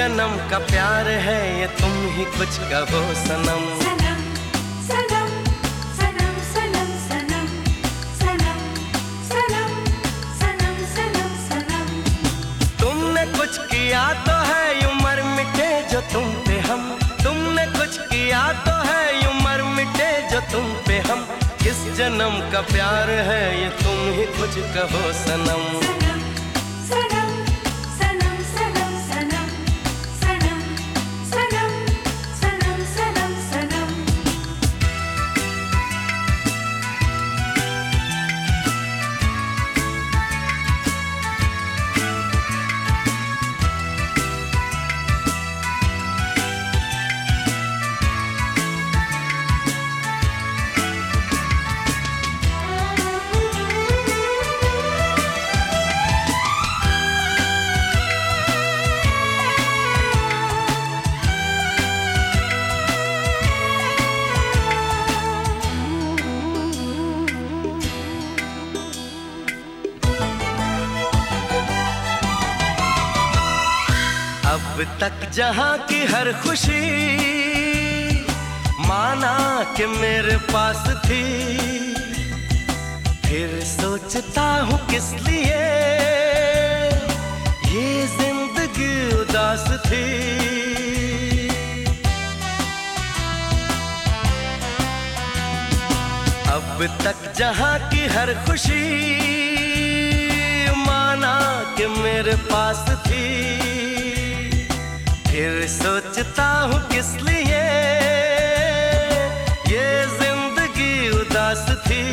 जन्म का प्यार है ये तुम ही कुछ कहो सनम। सनम सनम सनम सनम सनम सनम सनम सनम सनम सनम। तुमने कुछ किया तो है यूँ मर मिटे जो तुम पे हम। तुमने कुछ किया तो है यूँ मर मिटे जो तुम पे हम। किस जन्म का प्यार है ये तुम ही कुछ कहो सनम अब तक जहाँ की हर खुशी माना कि मेरे पास थी। फिर सोचता हूँ किस लिए ये ज़िंदगी उदास थी। अब तक जहाँ की हर खुशी माना कि मेरे पास थी। सोचता हूँ किस लिए? ये ज़िंदगी उदास थी।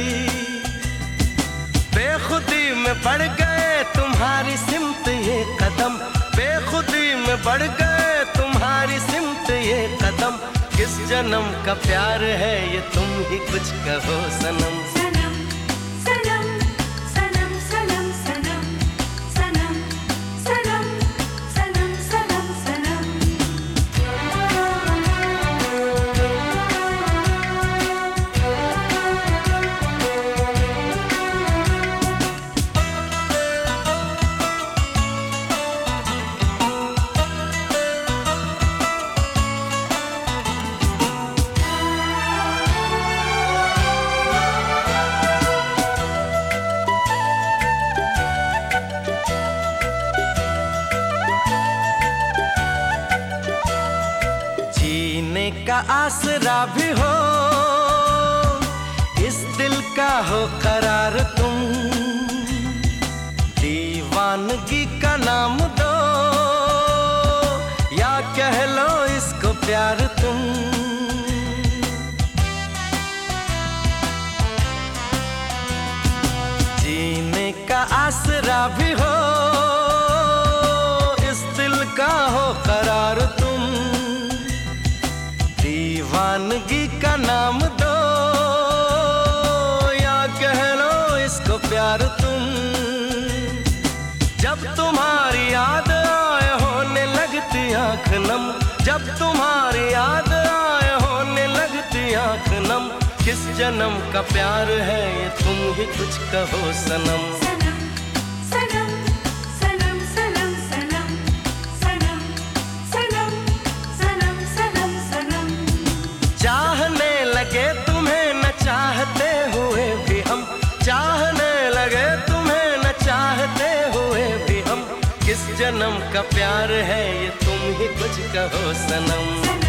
बेखुदी में बढ़ गए तुम्हारी सिमत ये कदम। बेखुदी में बढ़ गए तुम्हारी सिमत ये कदम। किस जन्म का प्यार है ये तुम ही कुछ कहो सनम सनम। का आसरा भी हो इस दिल का हो करार तुम प्यार तुम, जब तुम्हारी याद आए होने लगती आँख नम, जब तुम्हारी याद आए होने लगती आँख नम, किस जन्म का प्यार है ये तुम ही कुछ कहो सनम। जन्म का प्यार है ये तुम ही कुछ कहो सनम सनम।